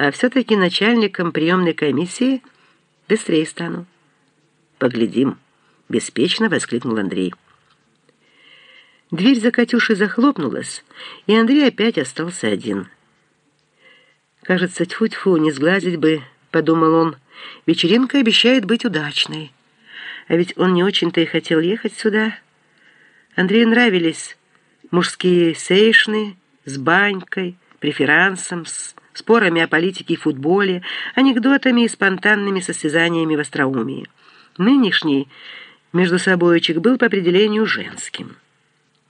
а все-таки начальником приемной комиссии быстрее стану. Поглядим, беспечно воскликнул Андрей. Дверь за Катюшей захлопнулась, и Андрей опять остался один. «Кажется, тьфу-тьфу, не сглазить бы», — подумал он. «Вечеринка обещает быть удачной. А ведь он не очень-то и хотел ехать сюда». Андрею нравились мужские сейшны с банькой, преферансом, с спорами о политике и футболе, анекдотами и спонтанными состязаниями в остроумии. Нынешний между собойчик был по определению женским.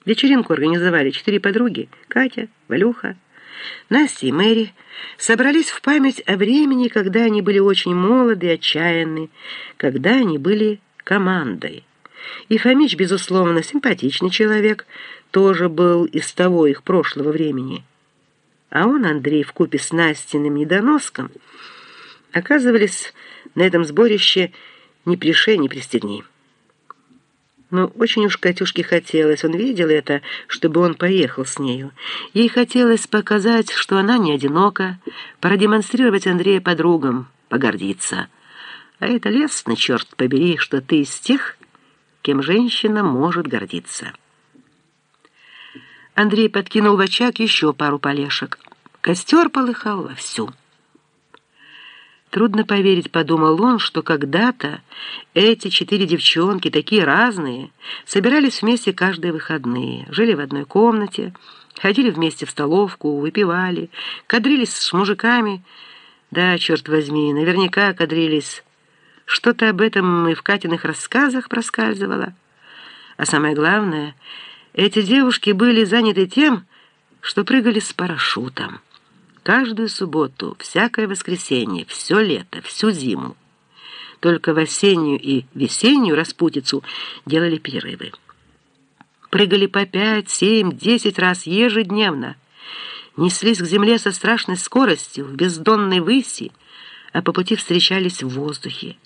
Вечеринку организовали четыре подруги – Катя, Валюха, Настя и Мэри. Собрались в память о времени, когда они были очень молоды и отчаянны, когда они были командой. И Фомич, безусловно, симпатичный человек, тоже был из того их прошлого времени. А он, Андрей, вкупе с Настиным недоноском, оказывались на этом сборище ни пришей, ни пристегни. Но очень уж Катюшке хотелось, он видел это, чтобы он поехал с нею. Ей хотелось показать, что она не одинока, продемонстрировать Андрея подругам, погордиться. А это лестно, черт побери, что ты из тех, кем женщина может гордиться. Андрей подкинул в очаг еще пару полешек. Костер полыхал вовсю. Трудно поверить, подумал он, что когда-то эти четыре девчонки, такие разные, собирались вместе каждые выходные, жили в одной комнате, ходили вместе в столовку, выпивали, кадрились с мужиками. Да, черт возьми, наверняка кадрились что-то об этом и в Катиных рассказах проскальзывало. А самое главное, эти девушки были заняты тем, что прыгали с парашютом. Каждую субботу, всякое воскресенье, все лето, всю зиму. Только в осеннюю и весеннюю распутицу делали перерывы. Прыгали по пять, семь, десять раз ежедневно. Неслись к земле со страшной скоростью, в бездонной выси, а по пути встречались в воздухе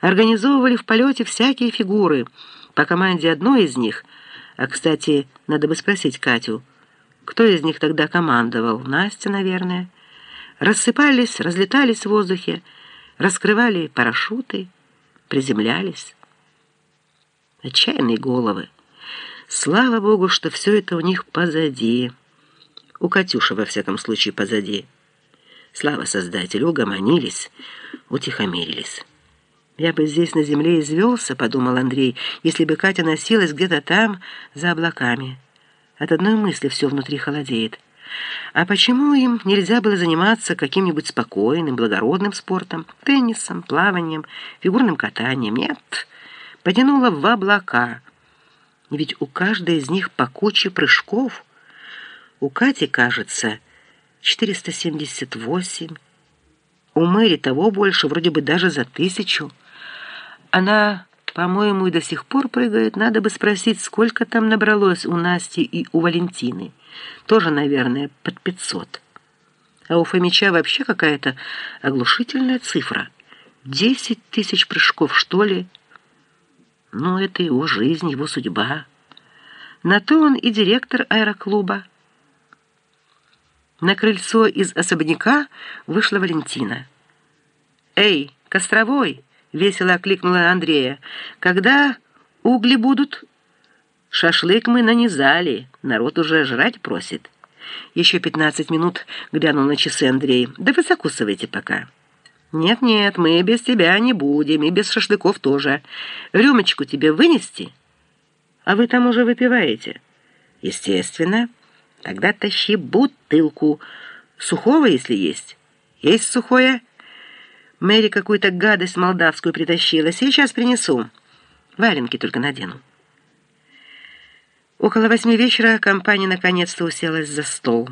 организовывали в полете всякие фигуры. По команде одной из них, а, кстати, надо бы спросить Катю, кто из них тогда командовал? Настя, наверное. Рассыпались, разлетались в воздухе, раскрывали парашюты, приземлялись. Отчаянные головы. Слава Богу, что все это у них позади. У Катюши, во всяком случае, позади. Слава Создателю, угомонились, утихомирились. «Я бы здесь на земле извелся», — подумал Андрей, «если бы Катя носилась где-то там, за облаками. От одной мысли все внутри холодеет. А почему им нельзя было заниматься каким-нибудь спокойным, благородным спортом, теннисом, плаванием, фигурным катанием? Нет, потянуло в облака. Ведь у каждой из них по куче прыжков. У Кати, кажется, 478, у Мэри того больше, вроде бы даже за тысячу. Она, по-моему, и до сих пор прыгает. Надо бы спросить, сколько там набралось у Насти и у Валентины. Тоже, наверное, под пятьсот. А у Фомича вообще какая-то оглушительная цифра. Десять тысяч прыжков, что ли? Ну, это его жизнь, его судьба. На то он и директор аэроклуба. На крыльцо из особняка вышла Валентина. «Эй, Костровой!» — весело окликнула Андрея. «Когда угли будут?» «Шашлык мы нанизали, народ уже жрать просит». «Еще пятнадцать минут», — глянул на часы Андрей. «Да вы закусывайте пока». «Нет-нет, мы без тебя не будем, и без шашлыков тоже. Рюмочку тебе вынести?» «А вы там уже выпиваете?» «Естественно. Тогда тащи бутылку. Сухого, если есть. Есть сухое?» Мэри какую-то гадость молдавскую притащила. Сейчас принесу. Валенки только надену. Около восьми вечера компания наконец-то уселась за стол.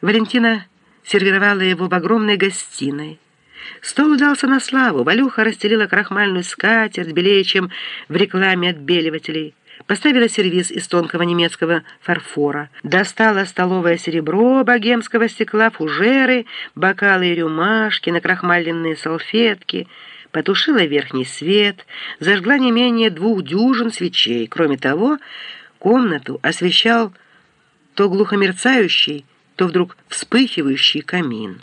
Валентина сервировала его в огромной гостиной. Стол удался на славу. Валюха расстелила крахмальную скатерть, белее, чем в рекламе отбеливателей поставила сервиз из тонкого немецкого фарфора, достала столовое серебро богемского стекла, фужеры, бокалы и рюмашки, накрахмаленные салфетки, потушила верхний свет, зажгла не менее двух дюжин свечей. Кроме того, комнату освещал то глухо мерцающий, то вдруг вспыхивающий камин.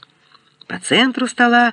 По центру стола